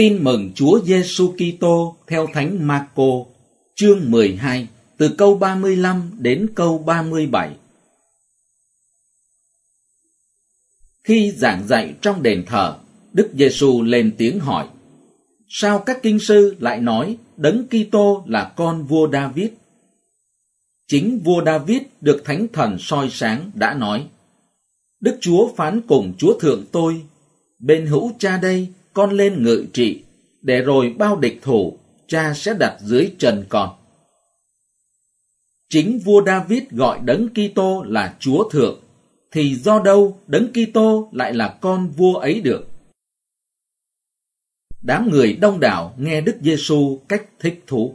Tin mừng Chúa Giêsu Kitô theo Thánh Marco, chương 12, từ câu 35 đến câu 37. Khi giảng dạy trong đền thờ, Đức Giêsu lên tiếng hỏi: Sao các kinh sư lại nói Đấng Kitô là con vua David? Chính vua David được Thánh Thần soi sáng đã nói: Đức Chúa phán cùng Chúa thượng tôi, bên hữu cha đây con lên ngự trị, để rồi bao địch thủ, cha sẽ đặt dưới trần con. Chính vua David gọi Đấng Kitô là Chúa Thượng, thì do đâu Đấng Kitô lại là con vua ấy được? Đám người đông đảo nghe Đức Giêsu cách thích thú.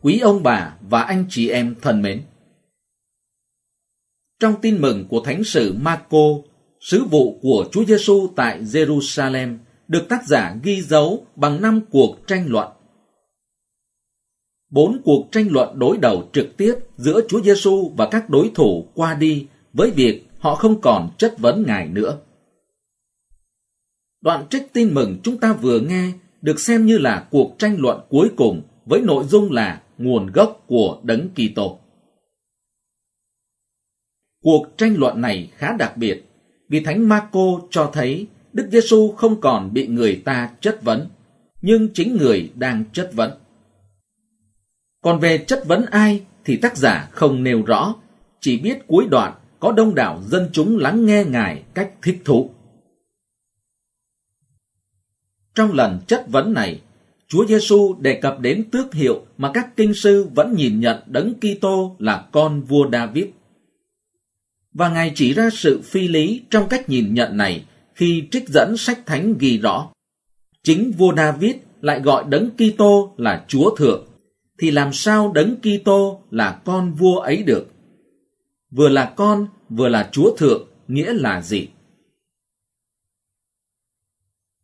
Quý ông bà và anh chị em thân mến! Trong tin mừng của Thánh sử Marco, sứ vụ của Chúa Giêsu tại Jerusalem được tác giả ghi dấu bằng năm cuộc tranh luận. Bốn cuộc tranh luận đối đầu trực tiếp giữa Chúa Giêsu và các đối thủ qua đi với việc họ không còn chất vấn Ngài nữa. Đoạn trích tin mừng chúng ta vừa nghe được xem như là cuộc tranh luận cuối cùng với nội dung là nguồn gốc của Đấng Kitô. Cuộc tranh luận này khá đặc biệt vì Thánh Marco cho thấy Đức Giêsu không còn bị người ta chất vấn, nhưng chính người đang chất vấn. Còn về chất vấn ai thì tác giả không nêu rõ, chỉ biết cuối đoạn có đông đảo dân chúng lắng nghe Ngài cách thích thú. Trong lần chất vấn này, Chúa Giêsu đề cập đến tước hiệu mà các kinh sư vẫn nhìn nhận Đấng Kitô là con vua David và Ngài chỉ ra sự phi lý trong cách nhìn nhận này khi trích dẫn sách thánh ghi rõ. Chính vua David lại gọi đấng Kitô là Chúa Thượng, thì làm sao đấng Kitô là con vua ấy được? Vừa là con, vừa là Chúa Thượng, nghĩa là gì?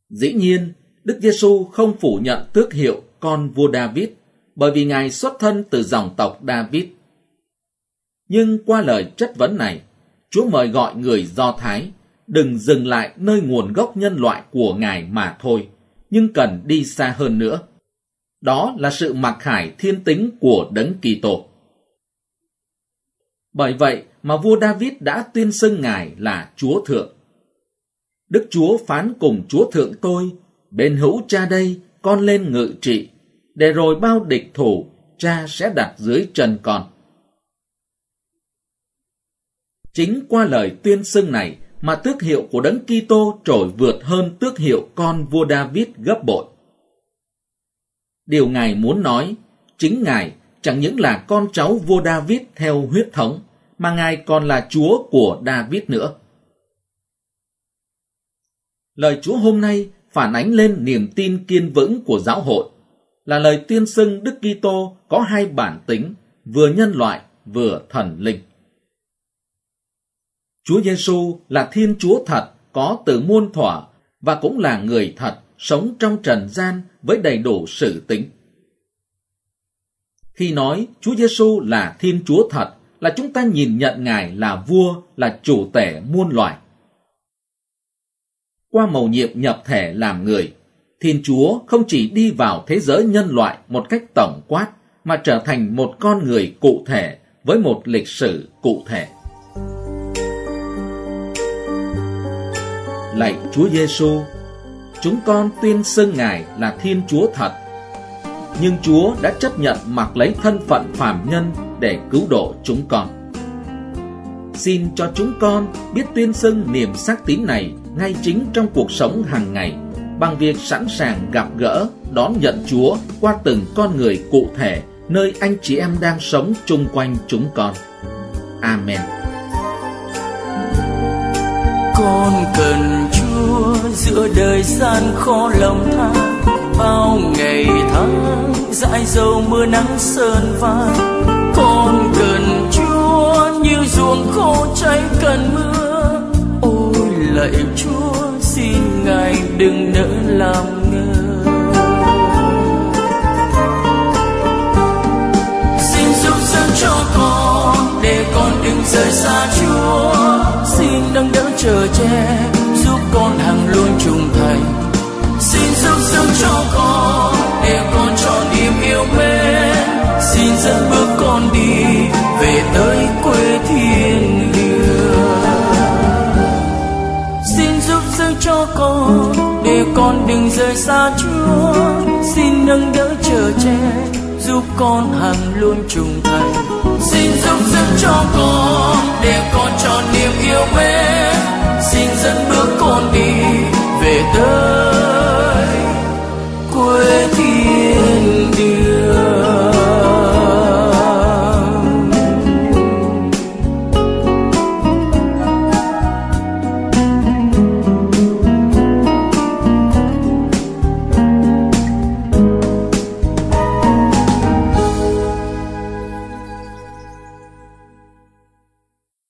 Dĩ nhiên, Đức Giêsu không phủ nhận tước hiệu con vua David, bởi vì Ngài xuất thân từ dòng tộc David. Nhưng qua lời chất vấn này, Chúa mời gọi người Do Thái đừng dừng lại nơi nguồn gốc nhân loại của Ngài mà thôi, nhưng cần đi xa hơn nữa. Đó là sự mặc khải thiên tính của Đấng Kitô. Bởi vậy mà vua David đã tuyên xưng Ngài là Chúa Thượng. Đức Chúa phán cùng Chúa Thượng tôi, bên hữu cha đây, con lên ngự trị, để rồi bao địch thủ, cha sẽ đặt dưới chân con. Chính qua lời tuyên xưng này mà tước hiệu của Đấng Kitô trội vượt hơn tước hiệu con vua David gấp bội. Điều Ngài muốn nói, chính Ngài chẳng những là con cháu vua David theo huyết thống, mà Ngài còn là Chúa của David nữa. Lời Chúa hôm nay phản ánh lên niềm tin kiên vững của giáo hội, là lời tuyên xưng Đức Kitô có hai bản tính, vừa nhân loại vừa thần linh. Chúa Giêsu là Thiên Chúa thật, có từ muôn thuở và cũng là người thật, sống trong trần gian với đầy đủ sự tính. Khi nói Chúa Giêsu là Thiên Chúa thật, là chúng ta nhìn nhận Ngài là vua, là chủ tể muôn loài. Qua mầu nhiệm nhập thể làm người, Thiên Chúa không chỉ đi vào thế giới nhân loại một cách tổng quát, mà trở thành một con người cụ thể với một lịch sử cụ thể. Lạy Chúa Giêsu, chúng con tuyên xưng Ngài là Thiên Chúa thật. Nhưng Chúa đã chấp nhận mặc lấy thân phận phàm nhân để cứu độ chúng con. Xin cho chúng con biết tuyên xưng niềm xác tín này ngay chính trong cuộc sống hàng ngày bằng việc sẵn sàng gặp gỡ, đón nhận Chúa qua từng con người cụ thể nơi anh chị em đang sống chung quanh chúng con. Amen con cần chúa giữa đời gian khó lòng than bao ngày tháng dãi dầu mưa nắng sơn vai con cần chúa như ruộng khô cháy cần mưa. Ôi, lạy chúa, xin ngài đừng nỡ làm ngơ. Xin giúp dân cho con để con đừng rời xa đừng rời xa Chúa. Xin nâng đỡ chờ che, giúp con hằng luôn trung thành. Xin giúp sức cho con để con tròn niềm yêu mến. Xin dẫn bước con đi về tới